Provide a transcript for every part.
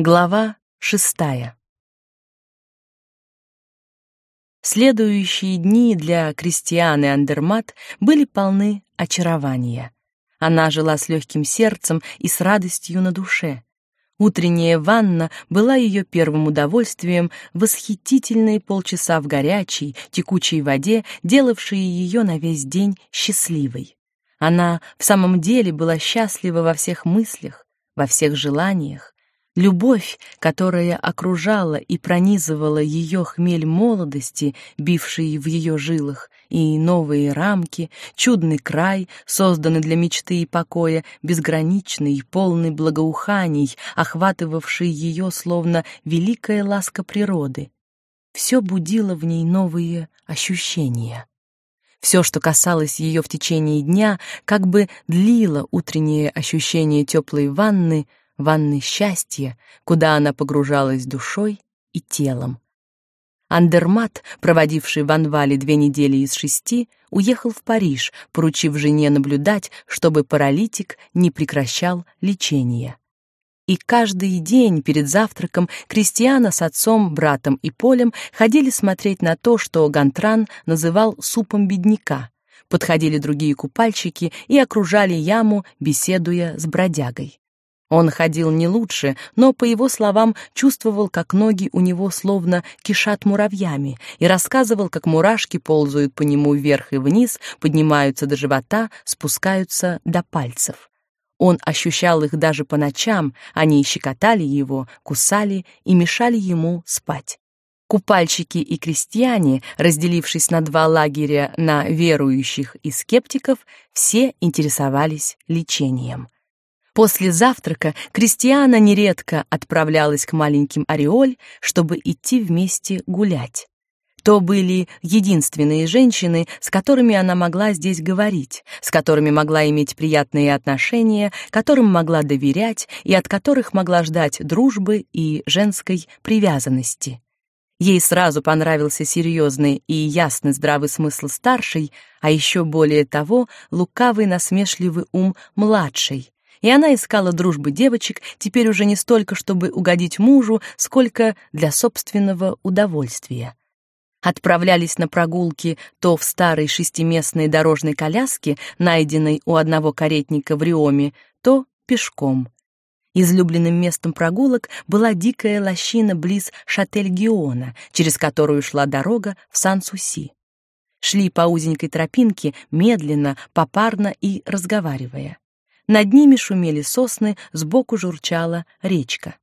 Глава шестая. Следующие дни для Кристианы Андермат были полны очарования. Она жила с легким сердцем и с радостью на душе. Утренняя ванна была ее первым удовольствием, восхитительные полчаса в горячей, текучей воде, делавшие ее на весь день счастливой. Она в самом деле была счастлива во всех мыслях, во всех желаниях, Любовь, которая окружала и пронизывала ее хмель молодости, бивший в ее жилах, и новые рамки, чудный край, созданный для мечты и покоя, безграничный, полный благоуханий, охватывавший ее словно великая ласка природы. Все будило в ней новые ощущения. Все, что касалось ее в течение дня, как бы длило утреннее ощущение теплой ванны, ванны счастья, куда она погружалась душой и телом. Андермат, проводивший в Анвале две недели из шести, уехал в Париж, поручив жене наблюдать, чтобы паралитик не прекращал лечения. И каждый день перед завтраком Кристиана с отцом, братом и Полем ходили смотреть на то, что Гантран называл супом бедняка. Подходили другие купальщики и окружали яму, беседуя с бродягой. Он ходил не лучше, но, по его словам, чувствовал, как ноги у него словно кишат муравьями, и рассказывал, как мурашки ползают по нему вверх и вниз, поднимаются до живота, спускаются до пальцев. Он ощущал их даже по ночам, они щекотали его, кусали и мешали ему спать. Купальщики и крестьяне, разделившись на два лагеря на верующих и скептиков, все интересовались лечением. После завтрака Кристиана нередко отправлялась к маленьким Ореоль, чтобы идти вместе гулять. То были единственные женщины, с которыми она могла здесь говорить, с которыми могла иметь приятные отношения, которым могла доверять и от которых могла ждать дружбы и женской привязанности. Ей сразу понравился серьезный и ясный здравый смысл старшей, а еще более того, лукавый насмешливый ум младшей, и она искала дружбы девочек теперь уже не столько, чтобы угодить мужу, сколько для собственного удовольствия. Отправлялись на прогулки то в старой шестиместной дорожной коляске, найденной у одного каретника в Риоме, то пешком. Излюбленным местом прогулок была дикая лощина близ Шатель-Гиона, через которую шла дорога в Сан-Суси. Шли по узенькой тропинке, медленно, попарно и разговаривая. Над ними шумели сосны, сбоку журчала речка.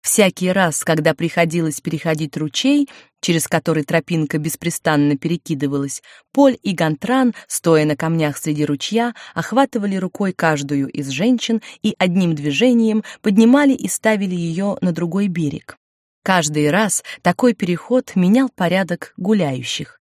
Всякий раз, когда приходилось переходить ручей, через который тропинка беспрестанно перекидывалась, Поль и Гантран, стоя на камнях среди ручья, охватывали рукой каждую из женщин и одним движением поднимали и ставили ее на другой берег. Каждый раз такой переход менял порядок гуляющих.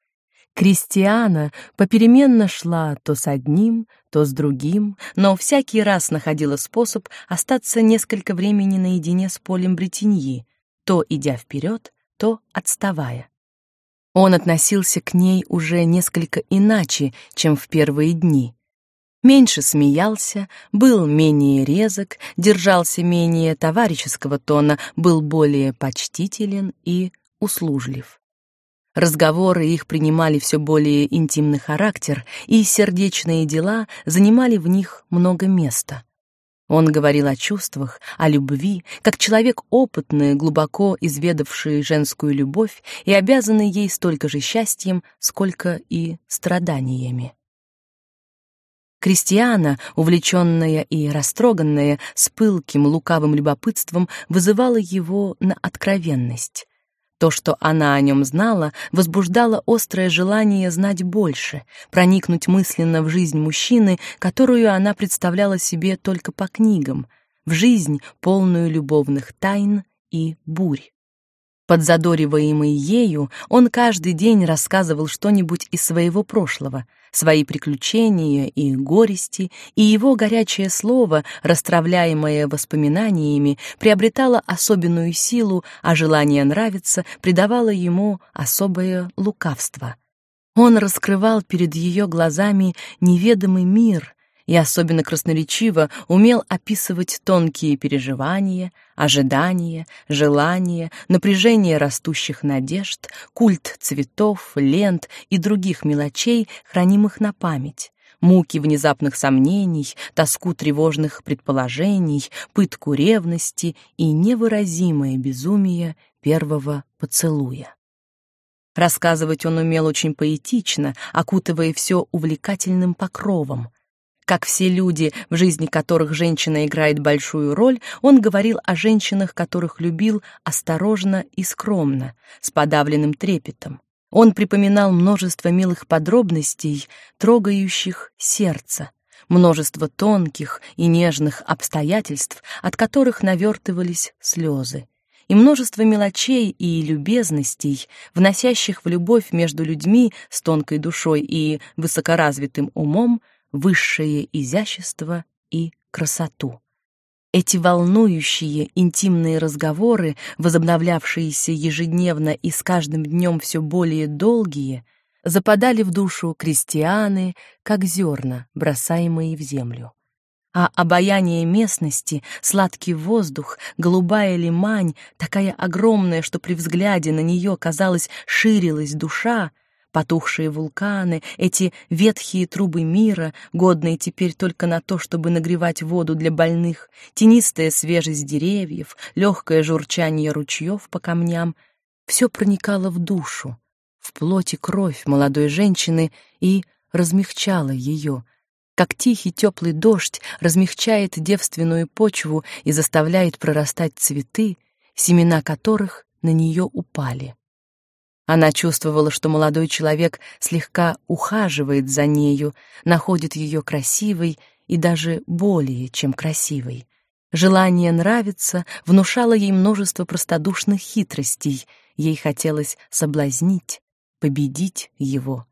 Кристиана попеременно шла то с одним, то с другим, но всякий раз находила способ остаться несколько времени наедине с полем Бретеньи, то идя вперед, то отставая. Он относился к ней уже несколько иначе, чем в первые дни. Меньше смеялся, был менее резок, держался менее товарищеского тона, был более почтителен и услужлив. Разговоры их принимали все более интимный характер, и сердечные дела занимали в них много места. Он говорил о чувствах, о любви, как человек опытный, глубоко изведавший женскую любовь и обязанный ей столько же счастьем, сколько и страданиями. Кристиана, увлеченная и растроганная, с пылким лукавым любопытством, вызывала его на откровенность. То, что она о нем знала, возбуждало острое желание знать больше, проникнуть мысленно в жизнь мужчины, которую она представляла себе только по книгам, в жизнь, полную любовных тайн и бурь. Подзадориваемый ею, он каждый день рассказывал что-нибудь из своего прошлого, свои приключения и горести, и его горячее слово, расстравляемое воспоминаниями, приобретало особенную силу, а желание нравиться придавало ему особое лукавство. Он раскрывал перед ее глазами неведомый мир, и особенно красноречиво умел описывать тонкие переживания, ожидания, желания, напряжение растущих надежд, культ цветов, лент и других мелочей, хранимых на память, муки внезапных сомнений, тоску тревожных предположений, пытку ревности и невыразимое безумие первого поцелуя. Рассказывать он умел очень поэтично, окутывая все увлекательным покровом. Как все люди, в жизни которых женщина играет большую роль, он говорил о женщинах, которых любил осторожно и скромно, с подавленным трепетом. Он припоминал множество милых подробностей, трогающих сердце, множество тонких и нежных обстоятельств, от которых навертывались слезы, и множество мелочей и любезностей, вносящих в любовь между людьми с тонкой душой и высокоразвитым умом высшее изящество и красоту. Эти волнующие, интимные разговоры, возобновлявшиеся ежедневно и с каждым днем все более долгие, западали в душу крестьяны, как зерна, бросаемые в землю. А обаяние местности, сладкий воздух, голубая лимань, такая огромная, что при взгляде на нее, казалось, ширилась душа — Потухшие вулканы, эти ветхие трубы мира, годные теперь только на то, чтобы нагревать воду для больных, тенистая свежесть деревьев, легкое журчание ручьев по камням — все проникало в душу, в плоть и кровь молодой женщины и размягчало ее, как тихий теплый дождь размягчает девственную почву и заставляет прорастать цветы, семена которых на нее упали. Она чувствовала, что молодой человек слегка ухаживает за нею, находит ее красивой и даже более, чем красивой. Желание нравиться внушало ей множество простодушных хитростей. Ей хотелось соблазнить, победить его.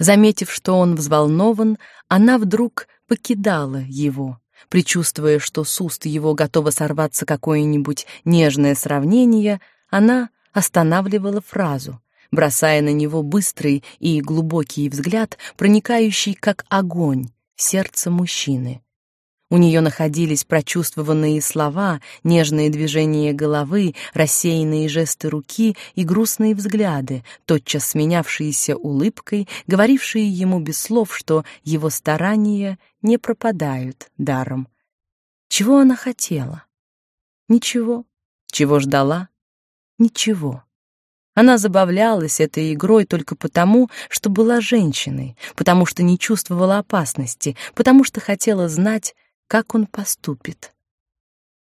Заметив, что он взволнован, она вдруг покидала его, предчувствуя, что с уст его готово сорваться какое-нибудь нежное сравнение, она останавливала фразу, бросая на него быстрый и глубокий взгляд, проникающий как огонь в сердце мужчины. У нее находились прочувствованные слова, нежные движения головы, рассеянные жесты руки и грустные взгляды, тотчас сменявшиеся улыбкой, говорившие ему без слов, что его старания не пропадают даром. Чего она хотела? Ничего. Чего ждала? Ничего. Она забавлялась этой игрой только потому, что была женщиной, потому что не чувствовала опасности, потому что хотела знать, как он поступит.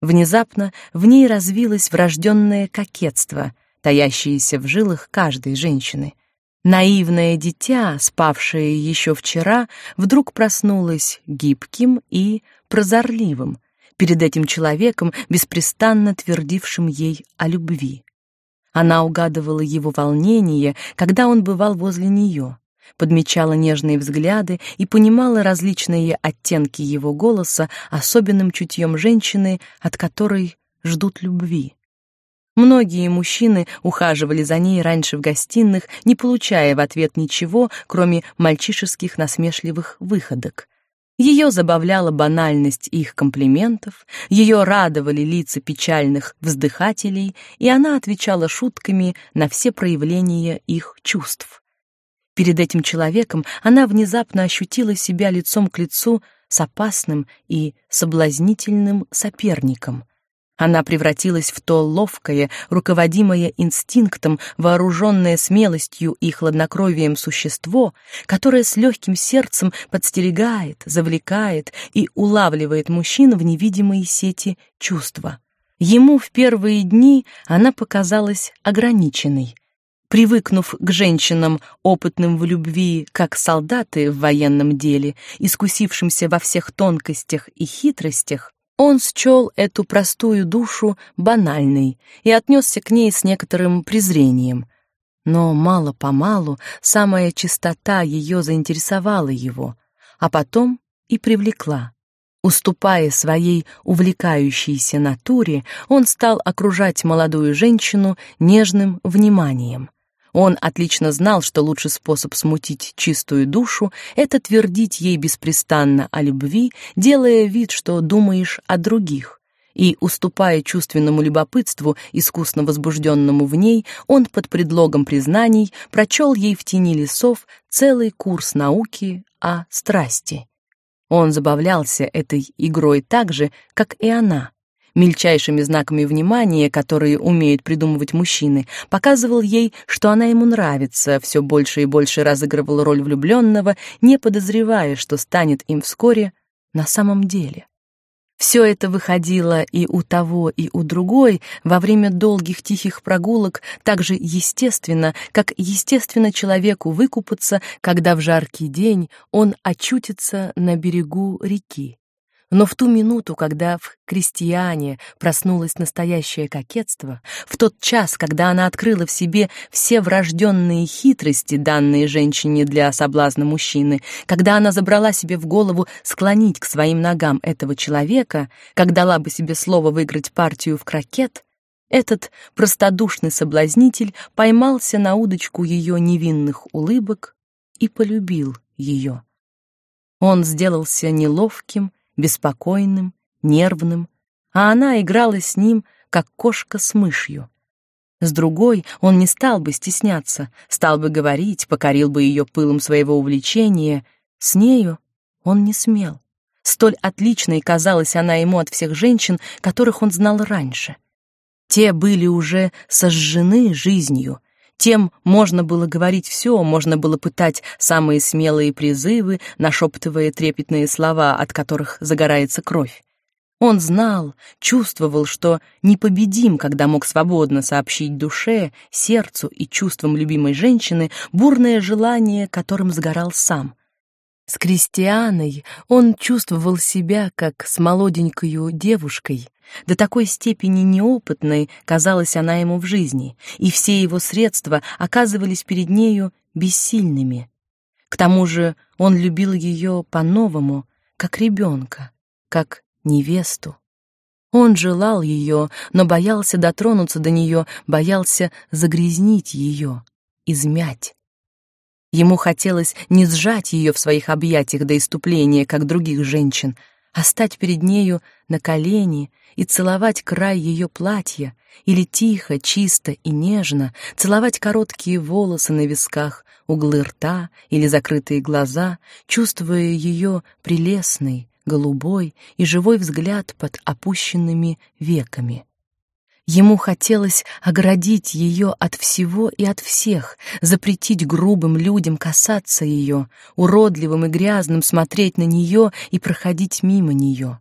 Внезапно в ней развилось врожденное кокетство, таящееся в жилах каждой женщины. Наивное дитя, спавшее еще вчера, вдруг проснулось гибким и прозорливым перед этим человеком, беспрестанно твердившим ей о любви. Она угадывала его волнение, когда он бывал возле нее, подмечала нежные взгляды и понимала различные оттенки его голоса особенным чутьем женщины, от которой ждут любви. Многие мужчины ухаживали за ней раньше в гостиных, не получая в ответ ничего, кроме мальчишеских насмешливых выходок. Ее забавляла банальность их комплиментов, ее радовали лица печальных вздыхателей, и она отвечала шутками на все проявления их чувств. Перед этим человеком она внезапно ощутила себя лицом к лицу с опасным и соблазнительным соперником, она превратилась в то ловкое, руководимое инстинктом, вооруженное смелостью и хладнокровием существо, которое с легким сердцем подстерегает, завлекает и улавливает мужчин в невидимые сети чувства. Ему в первые дни она показалась ограниченной. Привыкнув к женщинам, опытным в любви, как солдаты в военном деле, искусившимся во всех тонкостях и хитростях, он счел эту простую душу банальной и отнесся к ней с некоторым презрением. Но мало-помалу самая чистота ее заинтересовала его, а потом и привлекла. Уступая своей увлекающейся натуре, он стал окружать молодую женщину нежным вниманием. Он отлично знал, что лучший способ смутить чистую душу — это твердить ей беспрестанно о любви, делая вид, что думаешь о других. И, уступая чувственному любопытству, искусно возбужденному в ней, он под предлогом признаний прочел ей в тени лесов целый курс науки о страсти. Он забавлялся этой игрой так же, как и она — мельчайшими знаками внимания, которые умеют придумывать мужчины, показывал ей, что она ему нравится, все больше и больше разыгрывал роль влюбленного, не подозревая, что станет им вскоре на самом деле. Все это выходило и у того, и у другой во время долгих тихих прогулок так же естественно, как естественно человеку выкупаться, когда в жаркий день он очутится на берегу реки. Но в ту минуту, когда в крестьяне проснулось настоящее кокетство, в тот час, когда она открыла в себе все врожденные хитрости, данные женщине для соблазна мужчины, когда она забрала себе в голову склонить к своим ногам этого человека, как дала бы себе слово выиграть партию в крокет, этот простодушный соблазнитель поймался на удочку ее невинных улыбок и полюбил ее. Он сделался неловким, беспокойным, нервным, а она играла с ним, как кошка с мышью. С другой он не стал бы стесняться, стал бы говорить, покорил бы ее пылом своего увлечения. С нею он не смел. Столь отличной казалась она ему от всех женщин, которых он знал раньше. Те были уже сожжены жизнью, тем можно было говорить все, можно было пытать самые смелые призывы, нашептывая трепетные слова, от которых загорается кровь. Он знал, чувствовал, что непобедим, когда мог свободно сообщить душе, сердцу и чувствам любимой женщины бурное желание, которым сгорал сам. С Кристианой он чувствовал себя как с молоденькою девушкой, до такой степени неопытной казалась она ему в жизни, и все его средства оказывались перед нею бессильными. К тому же он любил ее по-новому, как ребенка, как невесту. Он желал ее, но боялся дотронуться до нее, боялся загрязнить ее, измять. Ему хотелось не сжать ее в своих объятиях до иступления, как других женщин, а стать перед нею на колени и целовать край ее платья, или тихо, чисто и нежно целовать короткие волосы на висках, углы рта или закрытые глаза, чувствуя ее прелестный, голубой и живой взгляд под опущенными веками. Ему хотелось оградить ее от всего и от всех, запретить грубым людям касаться ее, уродливым и грязным смотреть на нее и проходить мимо нее.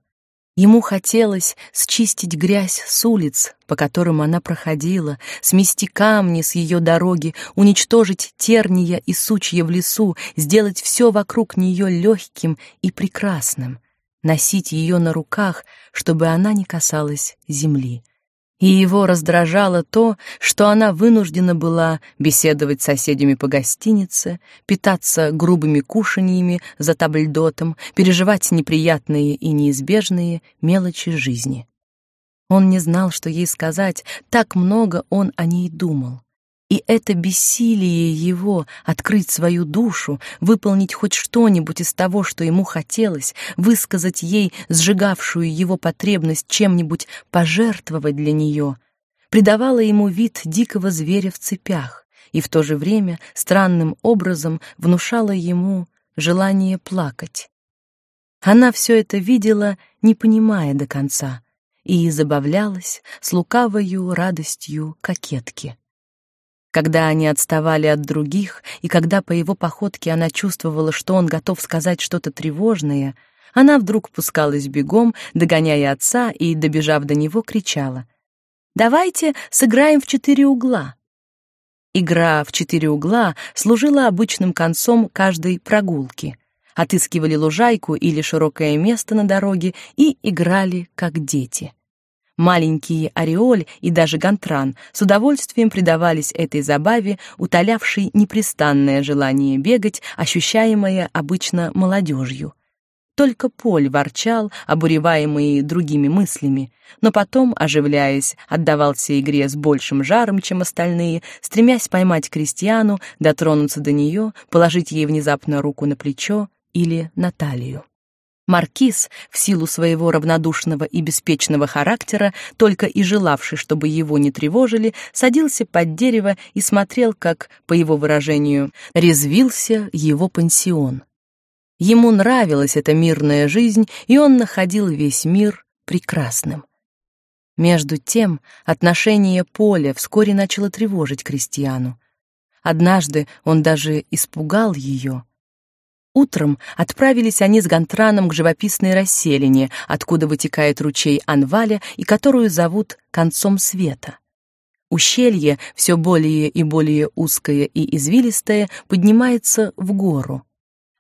Ему хотелось счистить грязь с улиц, по которым она проходила, смести камни с ее дороги, уничтожить терния и сучья в лесу, сделать все вокруг нее легким и прекрасным, носить ее на руках, чтобы она не касалась земли и его раздражало то, что она вынуждена была беседовать с соседями по гостинице, питаться грубыми кушаньями за табльдотом, переживать неприятные и неизбежные мелочи жизни. Он не знал, что ей сказать, так много он о ней думал. И это бессилие его открыть свою душу, выполнить хоть что-нибудь из того, что ему хотелось, высказать ей сжигавшую его потребность чем-нибудь пожертвовать для нее, придавало ему вид дикого зверя в цепях и в то же время странным образом внушало ему желание плакать. Она все это видела, не понимая до конца, и забавлялась с лукавою радостью кокетки. Когда они отставали от других, и когда по его походке она чувствовала, что он готов сказать что-то тревожное, она вдруг пускалась бегом, догоняя отца и, добежав до него, кричала: "Давайте сыграем в четыре угла". Игра в четыре угла служила обычным концом каждой прогулки. Отыскивали лужайку или широкое место на дороге и играли как дети. Маленькие Ореоль и даже Гантран с удовольствием предавались этой забаве, утолявшей непрестанное желание бегать, ощущаемое обычно молодежью. только Поль ворчал, обуреваемый другими мыслями, но потом, оживляясь, отдавался игре с большим жаром, чем остальные, стремясь поймать крестьяну, дотронуться до нее, положить ей внезапно руку на плечо или на талию. Маркиз, в силу своего равнодушного и беспечного характера, только и желавший, чтобы его не тревожили, садился под дерево и смотрел, как, по его выражению, резвился его пансион. Ему нравилась эта мирная жизнь, и он находил весь мир прекрасным. Между тем, отношение Поля вскоре начало тревожить крестьяну. Однажды он даже испугал ее — Утром отправились они с Гантраном к живописной расселине, откуда вытекает ручей Анваля и которую зовут концом света. Ущелье, все более и более узкое и извилистое, поднимается в гору.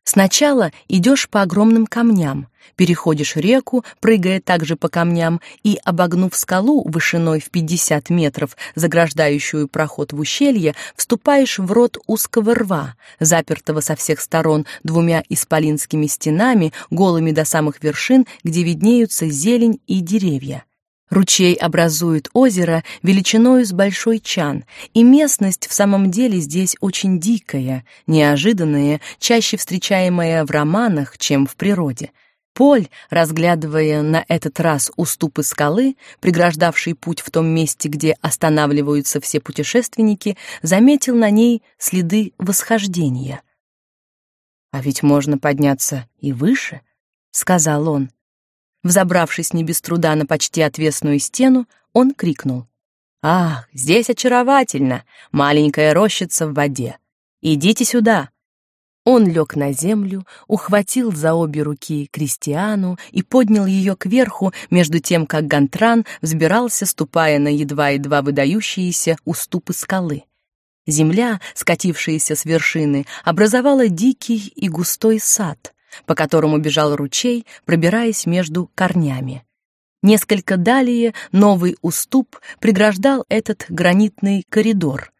Сначала идешь по огромным камням, переходишь реку, прыгая также по камням, и, обогнув скалу вышиной в 50 метров, заграждающую проход в ущелье, вступаешь в рот узкого рва, запертого со всех сторон двумя исполинскими стенами, голыми до самых вершин, где виднеются зелень и деревья. Ручей образует озеро величиною с большой чан, и местность в самом деле здесь очень дикая, неожиданная, чаще встречаемая в романах, чем в природе. Поль, разглядывая на этот раз уступы скалы, преграждавший путь в том месте, где останавливаются все путешественники, заметил на ней следы восхождения. «А ведь можно подняться и выше», — сказал он. Взобравшись не без труда на почти отвесную стену, он крикнул. «Ах, здесь очаровательно! Маленькая рощица в воде! Идите сюда!» Он лег на землю, ухватил за обе руки Кристиану и поднял ее кверху, между тем, как Гантран взбирался, ступая на едва-едва выдающиеся уступы скалы. Земля, скатившаяся с вершины, образовала дикий и густой сад — по которому бежал ручей, пробираясь между корнями. Несколько далее новый уступ преграждал этот гранитный коридор.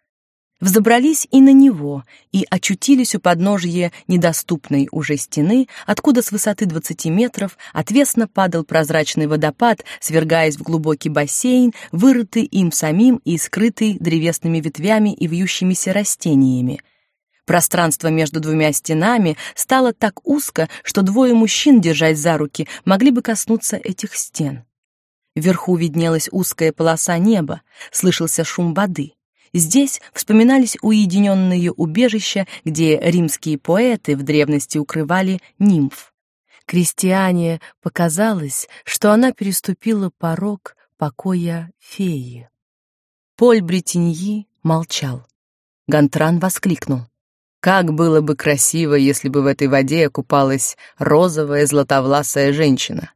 Взобрались и на него, и очутились у подножья недоступной уже стены, откуда с высоты 20 метров отвесно падал прозрачный водопад, свергаясь в глубокий бассейн, вырытый им самим и скрытый древесными ветвями и вьющимися растениями — Пространство между двумя стенами стало так узко, что двое мужчин, держась за руки, могли бы коснуться этих стен. Вверху виднелась узкая полоса неба, слышался шум воды. Здесь вспоминались уединенные убежища, где римские поэты в древности укрывали нимф. Крестьяне показалось, что она переступила порог покоя феи. Поль Бретеньи молчал. Гантран воскликнул. Как было бы красиво, если бы в этой воде купалась розовая златовласая женщина.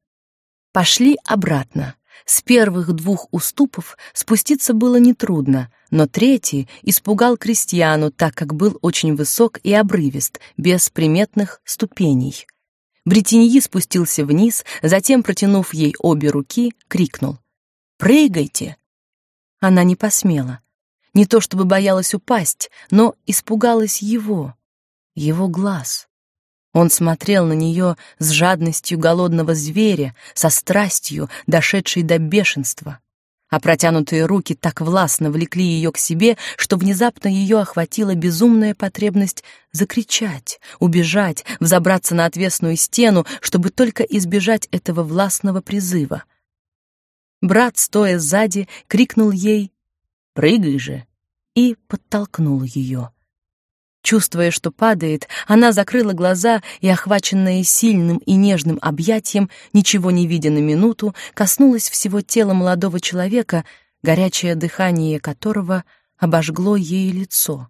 Пошли обратно. С первых двух уступов спуститься было нетрудно, но третий испугал крестьяну, так как был очень высок и обрывист, без приметных ступеней. Бретеньи спустился вниз, затем, протянув ей обе руки, крикнул «Прыгайте!». Она не посмела. Не то чтобы боялась упасть, но испугалась его, его глаз. Он смотрел на нее с жадностью голодного зверя, со страстью, дошедшей до бешенства. А протянутые руки так властно влекли ее к себе, что внезапно ее охватила безумная потребность закричать, убежать, взобраться на отвесную стену, чтобы только избежать этого властного призыва. Брат, стоя сзади, крикнул ей Прыгай же!» и подтолкнул ее. Чувствуя, что падает, она закрыла глаза и, охваченная сильным и нежным объятием, ничего не видя на минуту, коснулась всего тела молодого человека, горячее дыхание которого обожгло ей лицо.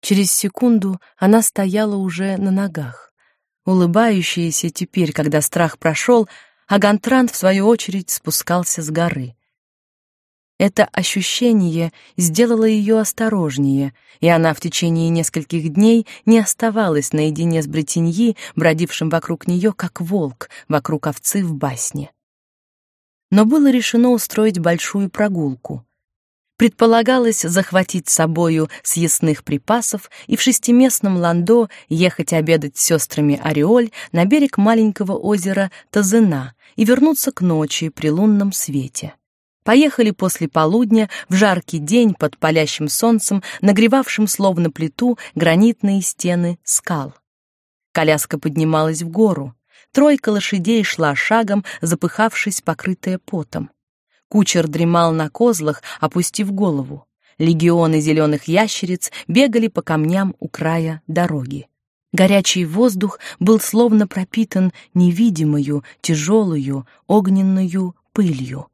Через секунду она стояла уже на ногах, улыбающаяся теперь, когда страх прошел, а Гантран, в свою очередь, спускался с горы. Это ощущение сделало ее осторожнее, и она в течение нескольких дней не оставалась наедине с Бретеньи, бродившим вокруг нее, как волк вокруг овцы в басне. Но было решено устроить большую прогулку. Предполагалось захватить с собою съестных припасов и в шестиместном ландо ехать обедать с сестрами Ореоль на берег маленького озера Тазына и вернуться к ночи при лунном свете. Поехали после полудня в жаркий день под палящим солнцем, нагревавшим словно плиту гранитные стены скал. Коляска поднималась в гору. Тройка лошадей шла шагом, запыхавшись, покрытая потом. Кучер дремал на козлах, опустив голову. Легионы зеленых ящериц бегали по камням у края дороги. Горячий воздух был словно пропитан невидимою, тяжелую, огненную пылью.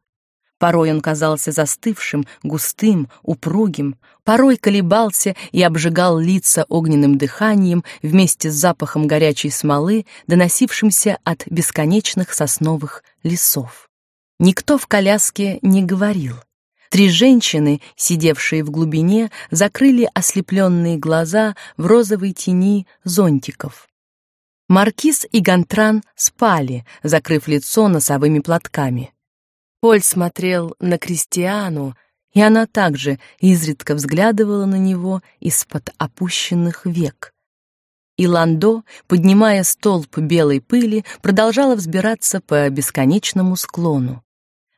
Порой он казался застывшим, густым, упругим, порой колебался и обжигал лица огненным дыханием вместе с запахом горячей смолы, доносившимся от бесконечных сосновых лесов. Никто в коляске не говорил. Три женщины, сидевшие в глубине, закрыли ослепленные глаза в розовой тени зонтиков. Маркиз и Гантран спали, закрыв лицо носовыми платками. Поль смотрел на Кристиану, и она также изредка взглядывала на него из-под опущенных век. И Ландо, поднимая столб белой пыли, продолжала взбираться по бесконечному склону.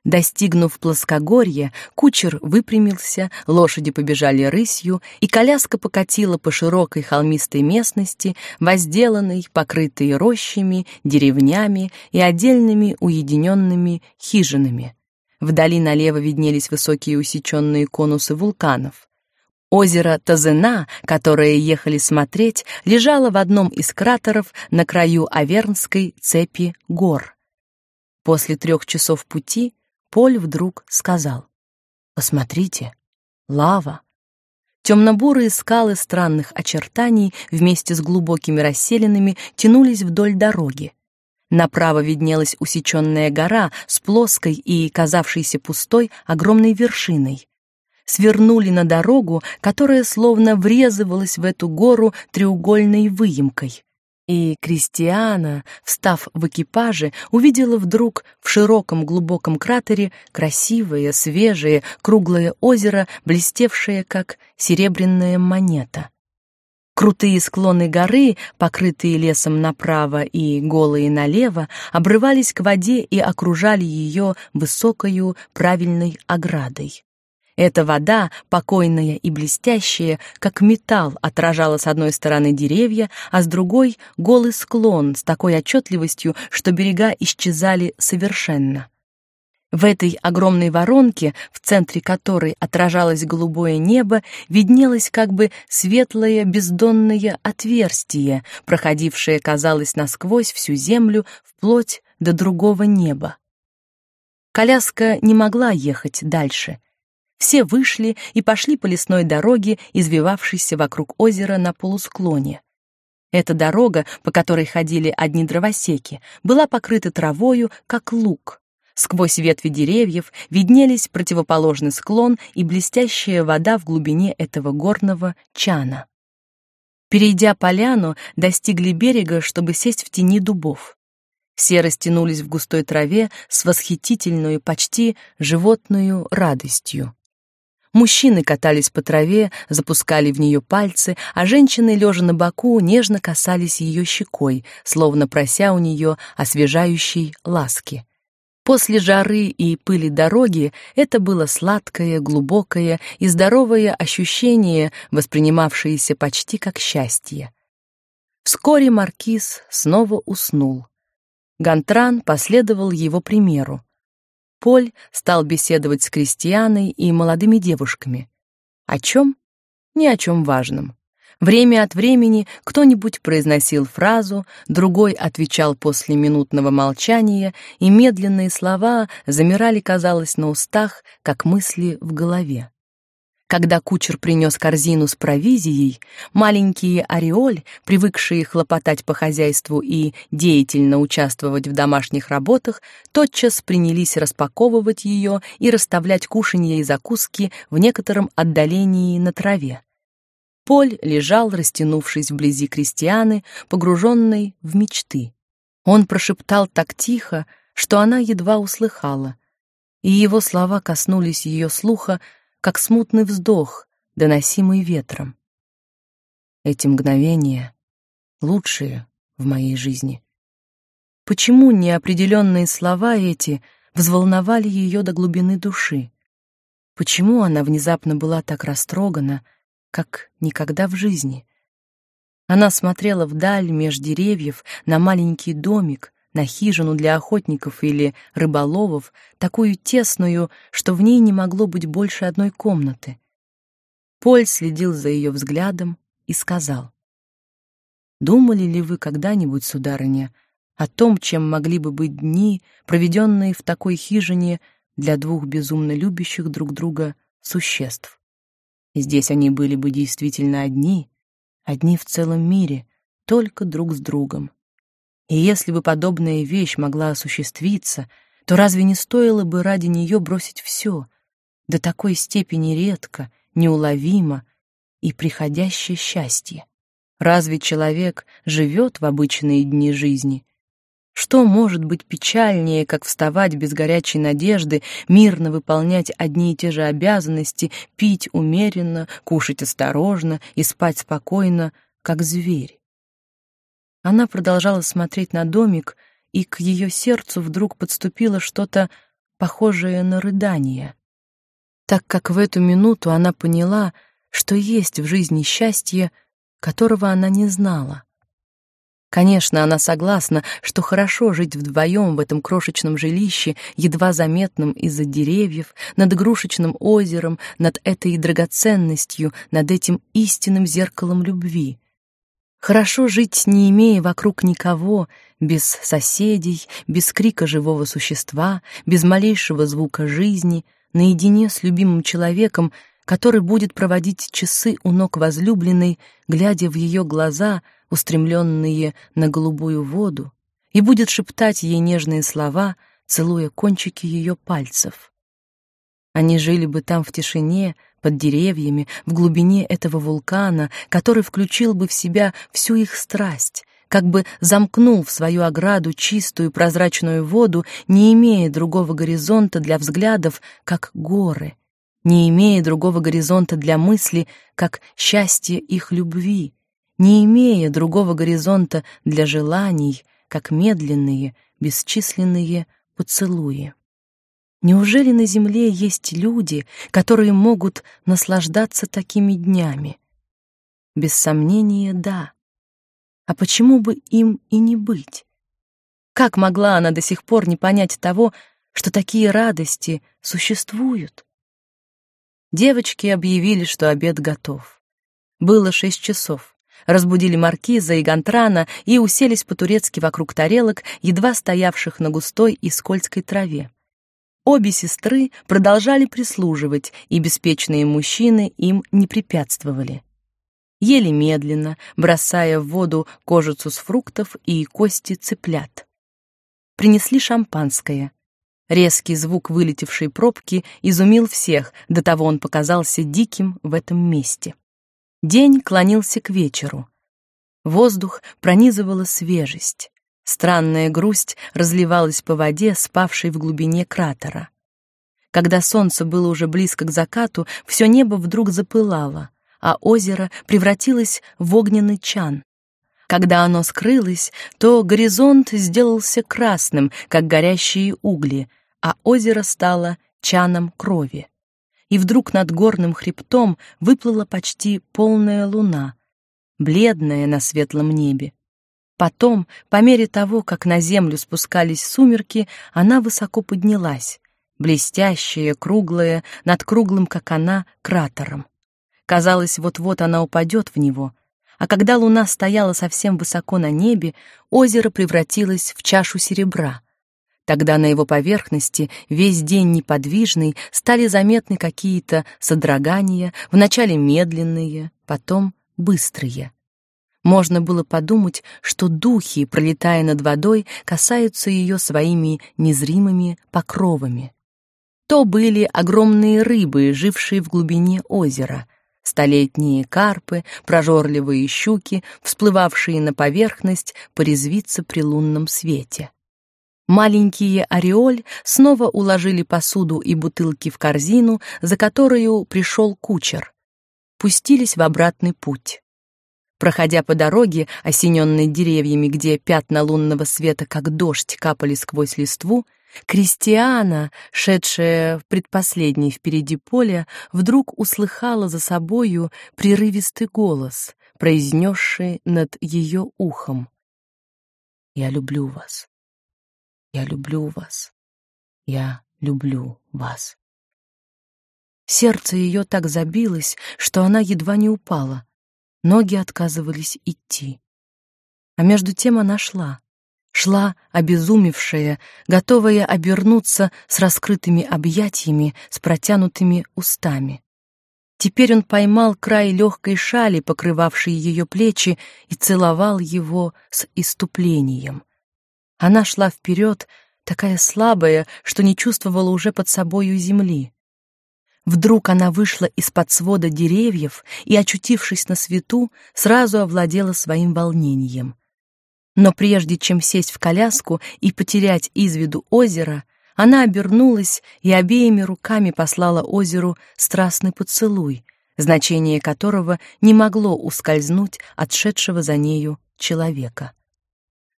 Достигнув плоскогорья, кучер выпрямился, лошади побежали рысью, и коляска покатила по широкой холмистой местности, возделанной, покрытой рощами, деревнями и отдельными уединенными хижинами. Вдали налево виднелись высокие усеченные конусы вулканов. Озеро Тазена, которое ехали смотреть, лежало в одном из кратеров на краю Авернской цепи гор. После трех часов пути Поль вдруг сказал: "Посмотрите, лава". Темно-бурые скалы странных очертаний вместе с глубокими расселинами тянулись вдоль дороги. Направо виднелась усеченная гора с плоской и казавшейся пустой огромной вершиной. Свернули на дорогу, которая словно врезывалась в эту гору треугольной выемкой. И Кристиана, встав в экипаже, увидела вдруг в широком глубоком кратере красивое, свежее, круглое озеро, блестевшее как серебряная монета. Крутые склоны горы, покрытые лесом направо и голые налево, обрывались к воде и окружали ее высокою правильной оградой. Эта вода, покойная и блестящая, как металл, отражала с одной стороны деревья, а с другой — голый склон с такой отчетливостью, что берега исчезали совершенно. В этой огромной воронке, в центре которой отражалось голубое небо, виднелось как бы светлое бездонное отверстие, проходившее, казалось, насквозь всю землю вплоть до другого неба. Коляска не могла ехать дальше — все вышли и пошли по лесной дороге, извивавшейся вокруг озера на полусклоне. Эта дорога, по которой ходили одни дровосеки, была покрыта травою, как луг. Сквозь ветви деревьев виднелись противоположный склон и блестящая вода в глубине этого горного чана. Перейдя поляну, достигли берега, чтобы сесть в тени дубов. Все растянулись в густой траве с восхитительной, почти животную радостью. Мужчины катались по траве, запускали в нее пальцы, а женщины, лежа на боку, нежно касались ее щекой, словно прося у нее освежающей ласки. После жары и пыли дороги это было сладкое, глубокое и здоровое ощущение, воспринимавшееся почти как счастье. Вскоре маркиз снова уснул. Гантран последовал его примеру. Поль стал беседовать с крестьяной и молодыми девушками. О чем? Ни о чем важном. Время от времени кто-нибудь произносил фразу, другой отвечал после минутного молчания, и медленные слова замирали, казалось, на устах, как мысли в голове. Когда кучер принес корзину с провизией, маленькие ореоль, привыкшие хлопотать по хозяйству и деятельно участвовать в домашних работах, тотчас принялись распаковывать ее и расставлять кушанья и закуски в некотором отдалении на траве. Поль лежал, растянувшись вблизи крестьяны, погруженный в мечты. Он прошептал так тихо, что она едва услыхала, и его слова коснулись ее слуха, как смутный вздох, доносимый ветром. Эти мгновения лучшие в моей жизни. Почему неопределенные слова эти взволновали ее до глубины души? Почему она внезапно была так растрогана, как никогда в жизни? Она смотрела вдаль меж деревьев на маленький домик, на хижину для охотников или рыболовов, такую тесную, что в ней не могло быть больше одной комнаты. Поль следил за ее взглядом и сказал: "Думали ли вы когда-нибудь, сударыня, о том, чем могли бы быть дни, проведенные в такой хижине для двух безумно любящих друг друга существ? Здесь они были бы действительно одни, одни в целом мире, только друг с другом. И если бы подобная вещь могла осуществиться, то разве не стоило бы ради нее бросить все, до такой степени редко, неуловимо и приходящее счастье? Разве человек живет в обычные дни жизни? Что может быть печальнее, как вставать без горячей надежды, мирно выполнять одни и те же обязанности, пить умеренно, кушать осторожно и спать спокойно, как зверь? Она продолжала смотреть на домик, и к ее сердцу вдруг подступило что-то похожее на рыдание. Так как в эту минуту она поняла, что есть в жизни счастье, которого она не знала. Конечно, она согласна, что хорошо жить вдвоем в этом крошечном жилище, едва заметном из-за деревьев, над игрушечным озером, над этой драгоценностью, над этим истинным зеркалом любви. Хорошо жить, не имея вокруг никого, без соседей, без крика живого существа, без малейшего звука жизни, наедине с любимым человеком, который будет проводить часы у ног возлюбленной, глядя в ее глаза, устремленные на голубую воду, и будет шептать ей нежные слова, целуя кончики ее пальцев. Они жили бы там в тишине, под деревьями, в глубине этого вулкана, который включил бы в себя всю их страсть, как бы замкнул в свою ограду чистую прозрачную воду, не имея другого горизонта для взглядов, как горы, не имея другого горизонта для мысли, как счастье их любви, не имея другого горизонта для желаний, как медленные, бесчисленные поцелуи. Неужели на земле есть люди, которые могут наслаждаться такими днями? Без сомнения, да. А почему бы им и не быть? Как могла она до сих пор не понять того, что такие радости существуют? Девочки объявили, что обед готов. Было шесть часов. Разбудили маркиза и Гантрана и уселись по-турецки вокруг тарелок, едва стоявших на густой и скользкой траве. Обе сестры продолжали прислуживать, и беспечные мужчины им не препятствовали. Ели медленно, бросая в воду кожицу с фруктов и кости цыплят. Принесли шампанское. Резкий звук вылетевшей пробки изумил всех, до того он показался диким в этом месте. День клонился к вечеру. Воздух пронизывала свежесть. Странная грусть разливалась по воде, спавшей в глубине кратера. Когда солнце было уже близко к закату, все небо вдруг запылало, а озеро превратилось в огненный чан. Когда оно скрылось, то горизонт сделался красным, как горящие угли, а озеро стало чаном крови. И вдруг над горным хребтом выплыла почти полная луна, бледная на светлом небе. Потом, по мере того, как на землю спускались сумерки, она высоко поднялась, блестящая, круглая, над круглым, как она, кратером. Казалось, вот-вот она упадет в него, а когда луна стояла совсем высоко на небе, озеро превратилось в чашу серебра. Тогда на его поверхности, весь день неподвижный, стали заметны какие-то содрогания, вначале медленные, потом быстрые. Можно было подумать, что духи, пролетая над водой, касаются ее своими незримыми покровами. То были огромные рыбы, жившие в глубине озера, столетние карпы, прожорливые щуки, всплывавшие на поверхность порезвиться при лунном свете. Маленькие ореоль снова уложили посуду и бутылки в корзину, за которую пришел кучер. Пустились в обратный путь. Проходя по дороге, осененной деревьями, где пятна лунного света, как дождь, капали сквозь листву, Кристиана, шедшая в предпоследней впереди поля, вдруг услыхала за собою прерывистый голос, произнесший над ее ухом. «Я люблю вас. Я люблю вас. Я люблю вас». Сердце ее так забилось, что она едва не упала. Ноги отказывались идти. А между тем она шла. Шла, обезумевшая, готовая обернуться с раскрытыми объятиями, с протянутыми устами. Теперь он поймал край легкой шали, покрывавшей ее плечи, и целовал его с иступлением. Она шла вперед, такая слабая, что не чувствовала уже под собою земли. Вдруг она вышла из-под свода деревьев и, очутившись на свету, сразу овладела своим волнением. Но прежде чем сесть в коляску и потерять из виду озеро, она обернулась и обеими руками послала озеру страстный поцелуй, значение которого не могло ускользнуть от шедшего за нею человека.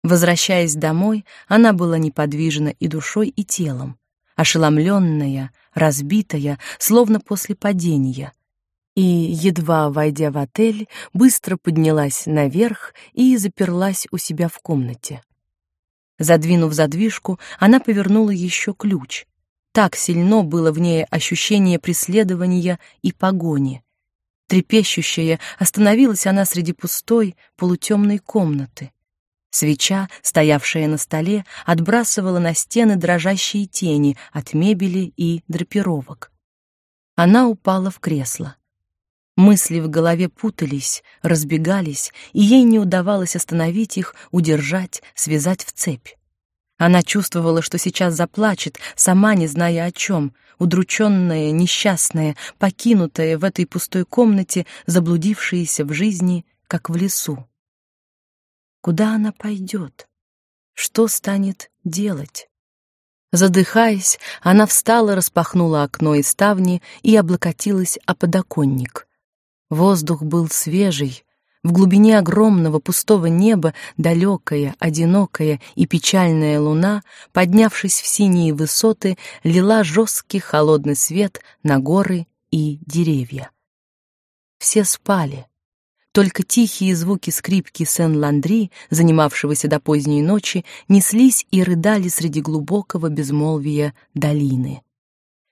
Возвращаясь домой, она была неподвижна и душой, и телом ошеломленная, разбитая, словно после падения. И, едва войдя в отель, быстро поднялась наверх и заперлась у себя в комнате. Задвинув задвижку, она повернула еще ключ. Так сильно было в ней ощущение преследования и погони. Трепещущая, остановилась она среди пустой, полутемной комнаты. Свеча, стоявшая на столе, отбрасывала на стены дрожащие тени от мебели и драпировок. Она упала в кресло. Мысли в голове путались, разбегались, и ей не удавалось остановить их, удержать, связать в цепь. Она чувствовала, что сейчас заплачет, сама не зная о чем, удрученная, несчастная, покинутая в этой пустой комнате, заблудившаяся в жизни, как в лесу. Куда она пойдет? Что станет делать? Задыхаясь, она встала, распахнула окно и ставни и облокотилась о подоконник. Воздух был свежий. В глубине огромного пустого неба далекая, одинокая и печальная луна, поднявшись в синие высоты, лила жесткий холодный свет на горы и деревья. Все спали. Только тихие звуки скрипки Сен-Ландри, занимавшегося до поздней ночи, неслись и рыдали среди глубокого безмолвия долины.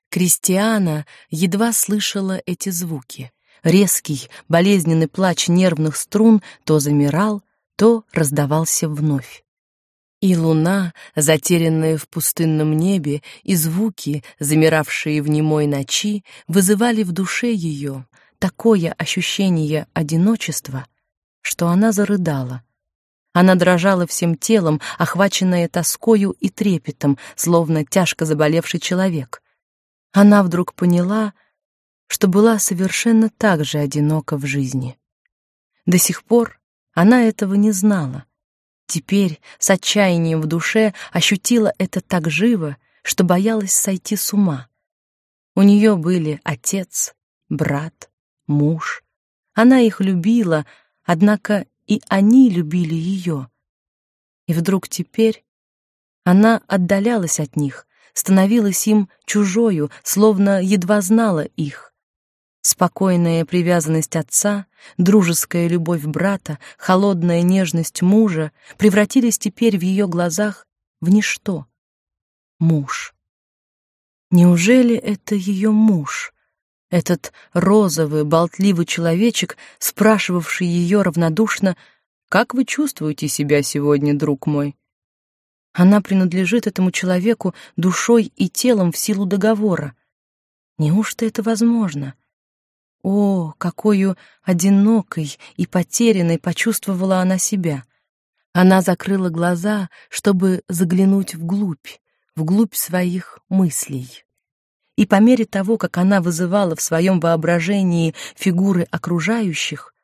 Кристиана едва слышала эти звуки. Резкий, болезненный плач нервных струн то замирал, то раздавался вновь. И луна, затерянная в пустынном небе, и звуки, замиравшие в немой ночи, вызывали в душе ее такое ощущение одиночества, что она зарыдала. Она дрожала всем телом, охваченная тоскою и трепетом, словно тяжко заболевший человек. Она вдруг поняла, что была совершенно так же одинока в жизни. До сих пор она этого не знала. Теперь с отчаянием в душе ощутила это так живо, что боялась сойти с ума. У нее были отец, брат, муж. Она их любила, однако и они любили ее. И вдруг теперь она отдалялась от них, становилась им чужою, словно едва знала их. Спокойная привязанность отца, дружеская любовь брата, холодная нежность мужа превратились теперь в ее глазах в ничто. Муж. Неужели это ее муж? Этот розовый, болтливый человечек, спрашивавший ее равнодушно, «Как вы чувствуете себя сегодня, друг мой?» Она принадлежит этому человеку душой и телом в силу договора. Неужто это возможно? О, какую одинокой и потерянной почувствовала она себя. Она закрыла глаза, чтобы заглянуть вглубь, вглубь своих мыслей и по мере того, как она вызывала в своем воображении фигуры окружающих,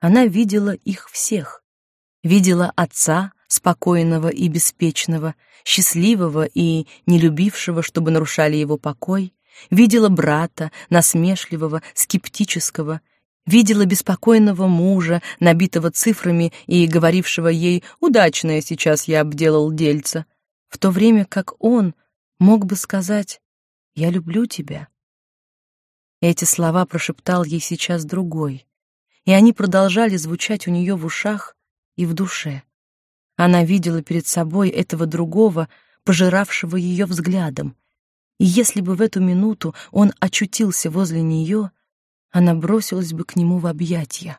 она видела их всех. Видела отца, спокойного и беспечного, счастливого и не любившего, чтобы нарушали его покой, видела брата, насмешливого, скептического, видела беспокойного мужа, набитого цифрами и говорившего ей «удачное сейчас я обделал дельца», в то время как он мог бы сказать «я люблю тебя». Эти слова прошептал ей сейчас другой, и они продолжали звучать у нее в ушах и в душе. Она видела перед собой этого другого, пожиравшего ее взглядом, и если бы в эту минуту он очутился возле нее, она бросилась бы к нему в объятия.